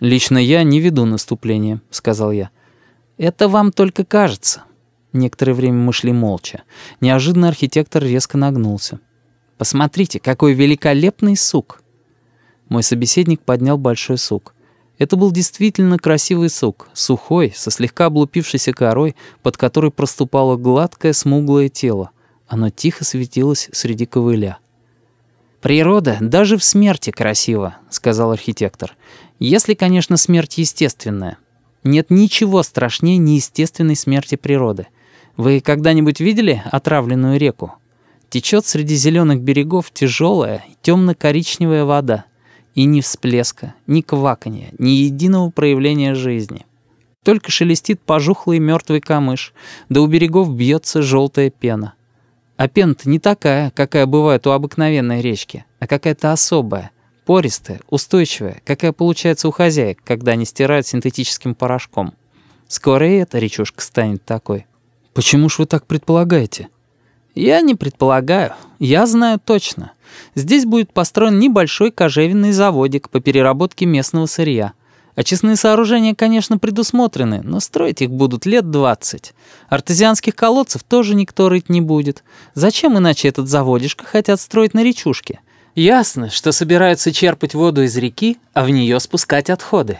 «Лично я не веду наступление», — сказал я. «Это вам только кажется». Некоторое время мы шли молча. Неожиданно архитектор резко нагнулся. «Посмотрите, какой великолепный сук!» Мой собеседник поднял большой сук. Это был действительно красивый сук, сухой, со слегка облупившейся корой, под которой проступало гладкое смуглое тело. Оно тихо светилось среди ковыля. «Природа даже в смерти красива», — сказал архитектор. «Если, конечно, смерть естественная. Нет ничего страшнее неестественной смерти природы. Вы когда-нибудь видели отравленную реку? Течет среди зеленых берегов тяжелая, темно-коричневая вода. И ни всплеска, ни кваканья, ни единого проявления жизни. Только шелестит пожухлый мертвый камыш, да у берегов бьется желтая пена. А пена-то не такая, какая бывает у обыкновенной речки, а какая-то особая, пористая, устойчивая, какая получается у хозяек, когда они стирают синтетическим порошком. Скоро и эта речушка станет такой. Почему ж вы так предполагаете? Я не предполагаю, я знаю точно. Здесь будет построен небольшой кожевенный заводик по переработке местного сырья. Очистные сооружения, конечно, предусмотрены, но строить их будут лет 20. Артезианских колодцев тоже никто рыть не будет. Зачем иначе этот заводишко хотят строить на речушке? Ясно, что собираются черпать воду из реки, а в нее спускать отходы.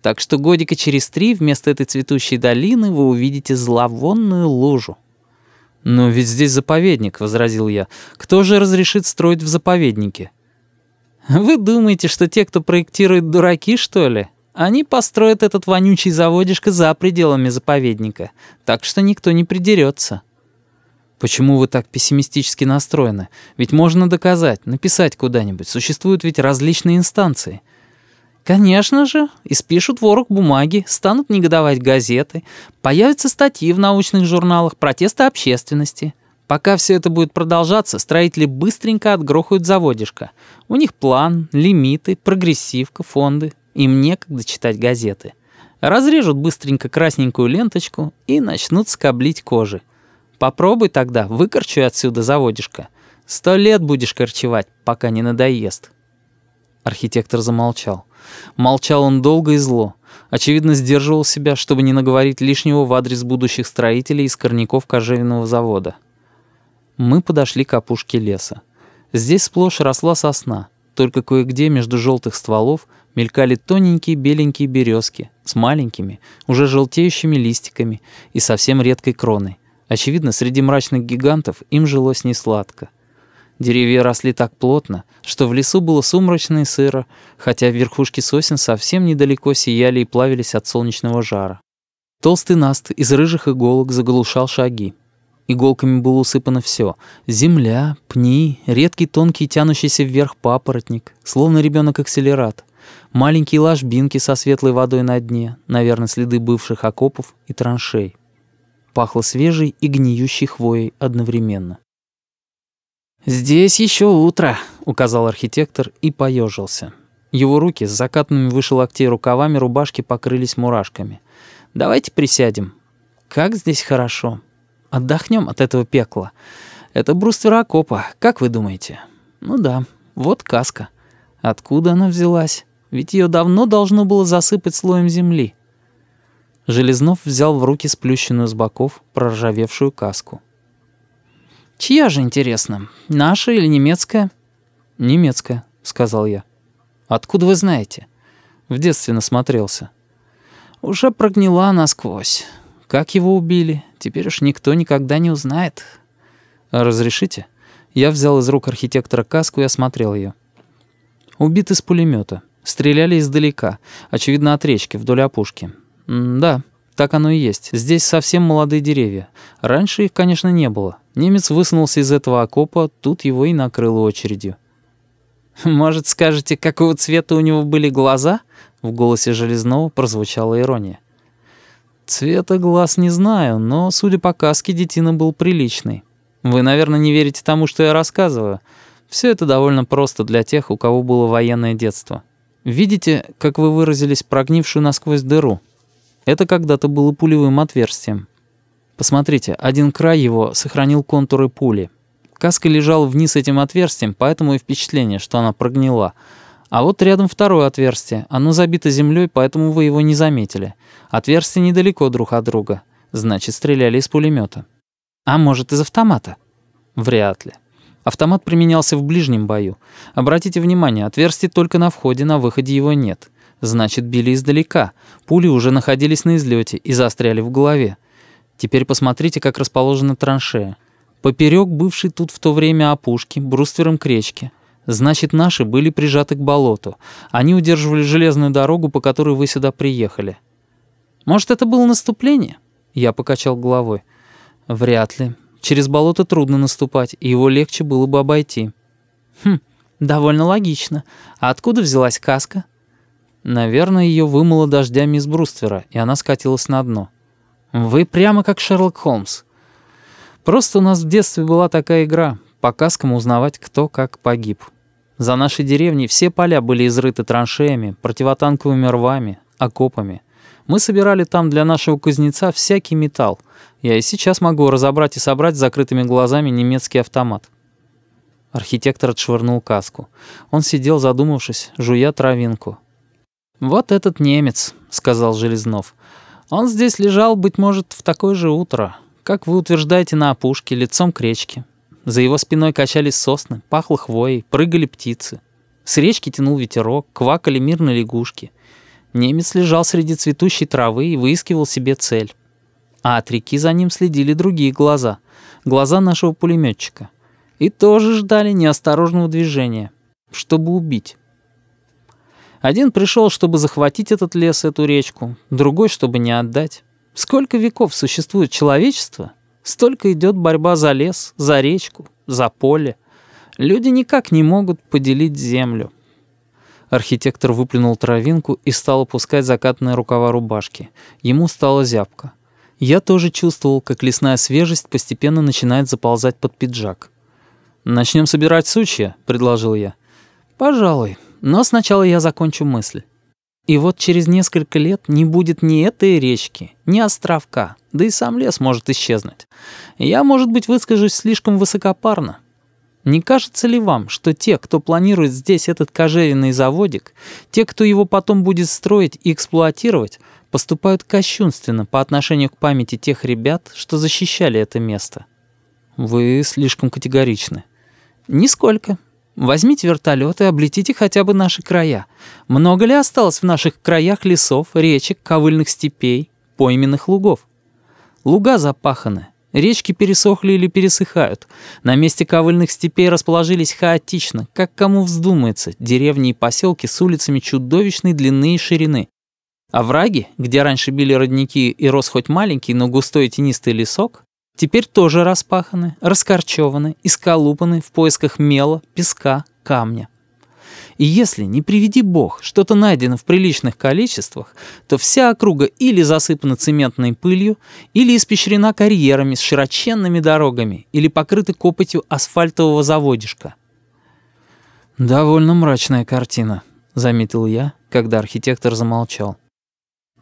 Так что годика через три вместо этой цветущей долины вы увидите зловонную лужу. «Но ведь здесь заповедник», — возразил я. «Кто же разрешит строить в заповеднике?» «Вы думаете, что те, кто проектирует, дураки, что ли? Они построят этот вонючий заводишко за пределами заповедника, так что никто не придерется». «Почему вы так пессимистически настроены? Ведь можно доказать, написать куда-нибудь. Существуют ведь различные инстанции». Конечно же, испишут ворог бумаги, станут негодовать газеты, появятся статьи в научных журналах, протесты общественности. Пока все это будет продолжаться, строители быстренько отгрохают заводишко. У них план, лимиты, прогрессивка, фонды. Им некогда читать газеты. Разрежут быстренько красненькую ленточку и начнут скоблить кожи. Попробуй тогда, выкорчуй отсюда заводишко. Сто лет будешь корчевать, пока не надоест. Архитектор замолчал. Молчал он долго и зло. Очевидно, сдерживал себя, чтобы не наговорить лишнего в адрес будущих строителей из корняков кожевенного завода. Мы подошли к опушке леса. Здесь сплошь росла сосна, только кое-где между желтых стволов мелькали тоненькие беленькие березки с маленькими, уже желтеющими листиками и совсем редкой кроной. Очевидно, среди мрачных гигантов им жилось несладко. Деревья росли так плотно, что в лесу было сумрачно и сыро, хотя верхушки сосен совсем недалеко сияли и плавились от солнечного жара. Толстый наст из рыжих иголок заглушал шаги. Иголками было усыпано все: Земля, пни, редкий тонкий тянущийся вверх папоротник, словно ребенок акселерат, маленькие ложбинки со светлой водой на дне, наверное, следы бывших окопов и траншей. Пахло свежей и гниющей хвоей одновременно. «Здесь еще утро», — указал архитектор и поежился. Его руки с закатанными выше локтей рукавами рубашки покрылись мурашками. «Давайте присядем. Как здесь хорошо. Отдохнем от этого пекла. Это бруствер окопа, как вы думаете?» «Ну да, вот каска. Откуда она взялась? Ведь ее давно должно было засыпать слоем земли». Железнов взял в руки сплющенную с боков проржавевшую каску. «Чья же, интересно, наша или немецкая?» «Немецкая», — сказал я. «Откуда вы знаете?» В детстве насмотрелся. «Уже прогнила насквозь. Как его убили, теперь уж никто никогда не узнает». «Разрешите?» Я взял из рук архитектора каску и осмотрел ее. Убит из пулемета. Стреляли издалека, очевидно, от речки, вдоль опушки. Да, так оно и есть. Здесь совсем молодые деревья. Раньше их, конечно, не было. Немец высунулся из этого окопа, тут его и накрыло очередью. «Может, скажете, какого цвета у него были глаза?» В голосе Железного прозвучала ирония. «Цвета глаз не знаю, но, судя по каске, детина был приличный. Вы, наверное, не верите тому, что я рассказываю. Все это довольно просто для тех, у кого было военное детство. Видите, как вы выразились, прогнившую насквозь дыру?» Это когда-то было пулевым отверстием. Посмотрите, один край его сохранил контуры пули. Каска лежала вниз этим отверстием, поэтому и впечатление, что она прогнила. А вот рядом второе отверстие. Оно забито землей, поэтому вы его не заметили. Отверстия недалеко друг от друга. Значит, стреляли из пулемета. А может, из автомата? Вряд ли. Автомат применялся в ближнем бою. Обратите внимание, отверстий только на входе, на выходе его нет. Значит, били издалека. Пули уже находились на излете и застряли в голове. Теперь посмотрите, как расположена траншея. Поперек бывшей тут в то время опушки, бруствером к речке. Значит, наши были прижаты к болоту. Они удерживали железную дорогу, по которой вы сюда приехали. Может, это было наступление? Я покачал головой. Вряд ли. Через болото трудно наступать, и его легче было бы обойти. Хм, довольно логично. А откуда взялась каска? Наверное, ее вымыло дождями из бруствера, и она скатилась на дно. Вы прямо как Шерлок Холмс. Просто у нас в детстве была такая игра — по каскам узнавать, кто как погиб. За нашей деревней все поля были изрыты траншеями, противотанковыми рвами, окопами. Мы собирали там для нашего кузнеца всякий металл. Я и сейчас могу разобрать и собрать с закрытыми глазами немецкий автомат. Архитектор отшвырнул каску. Он сидел, задумавшись, жуя травинку. «Вот этот немец», — сказал Железнов. «Он здесь лежал, быть может, в такое же утро как вы утверждаете, на опушке, лицом к речке. За его спиной качались сосны, пахло хвоей, прыгали птицы. С речки тянул ветерок, квакали мирные лягушки. Немец лежал среди цветущей травы и выискивал себе цель. А от реки за ним следили другие глаза, глаза нашего пулеметчика. И тоже ждали неосторожного движения, чтобы убить. Один пришел, чтобы захватить этот лес, эту речку, другой, чтобы не отдать. Сколько веков существует человечество, столько идет борьба за лес, за речку, за поле. Люди никак не могут поделить землю. Архитектор выплюнул травинку и стал опускать закатные рукава рубашки. Ему стало зябко. Я тоже чувствовал, как лесная свежесть постепенно начинает заползать под пиджак. «Начнем собирать сучья», — предложил я. «Пожалуй, но сначала я закончу мысль». И вот через несколько лет не будет ни этой речки, ни островка, да и сам лес может исчезнуть. Я, может быть, выскажусь слишком высокопарно. Не кажется ли вам, что те, кто планирует здесь этот кожевенный заводик, те, кто его потом будет строить и эксплуатировать, поступают кощунственно по отношению к памяти тех ребят, что защищали это место? Вы слишком категоричны. Нисколько. Возьмите вертолет и облетите хотя бы наши края. Много ли осталось в наших краях лесов, речек, ковыльных степей, пойменных лугов? Луга запаханы, речки пересохли или пересыхают. На месте ковыльных степей расположились хаотично, как кому вздумается, деревни и поселки с улицами чудовищной длины и ширины. Овраги, где раньше били родники и рос хоть маленький, но густой тенистый лесок, теперь тоже распаханы, раскорчеваны, исколупаны в поисках мела, песка, камня. И если, не приведи бог, что-то найдено в приличных количествах, то вся округа или засыпана цементной пылью, или испещрена карьерами с широченными дорогами, или покрыта копотью асфальтового заводишка. «Довольно мрачная картина», — заметил я, когда архитектор замолчал.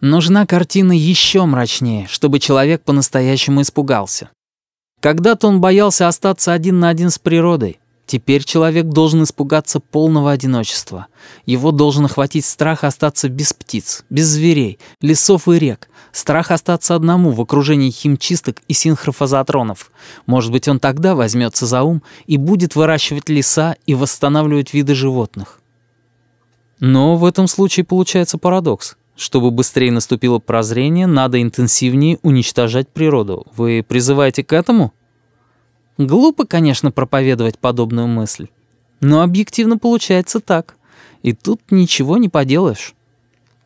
Нужна картина еще мрачнее, чтобы человек по-настоящему испугался. Когда-то он боялся остаться один на один с природой. Теперь человек должен испугаться полного одиночества. Его должен охватить страх остаться без птиц, без зверей, лесов и рек, страх остаться одному в окружении химчисток и синхрофазотронов. Может быть, он тогда возьмется за ум и будет выращивать леса и восстанавливать виды животных. Но в этом случае получается парадокс. Чтобы быстрее наступило прозрение, надо интенсивнее уничтожать природу. Вы призываете к этому? Глупо, конечно, проповедовать подобную мысль. Но объективно получается так. И тут ничего не поделаешь.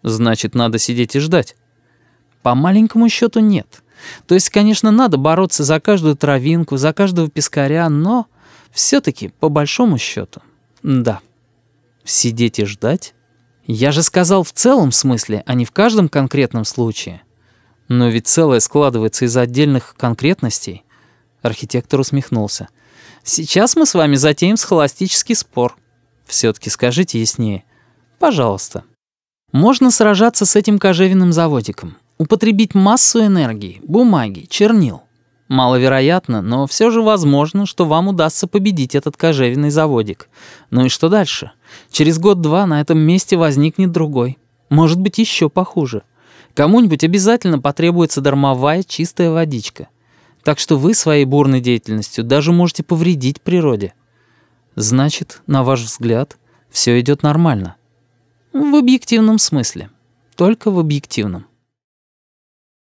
Значит, надо сидеть и ждать. По маленькому счету нет. То есть, конечно, надо бороться за каждую травинку, за каждого пескаря, но все-таки, по большому счету, да. Сидеть и ждать я же сказал в целом смысле, а не в каждом конкретном случае. Но ведь целое складывается из отдельных конкретностей. Архитектор усмехнулся. Сейчас мы с вами затеем схоластический спор. Все-таки скажите яснее. Пожалуйста. Можно сражаться с этим кожевенным заводиком, употребить массу энергии, бумаги, чернил. Маловероятно, но все же возможно, что вам удастся победить этот кожевенный заводик. Ну и что дальше? — Через год-два на этом месте возникнет другой. Может быть, еще похуже. Кому-нибудь обязательно потребуется дармовая чистая водичка. Так что вы своей бурной деятельностью даже можете повредить природе. Значит, на ваш взгляд, все идет нормально. В объективном смысле. Только в объективном.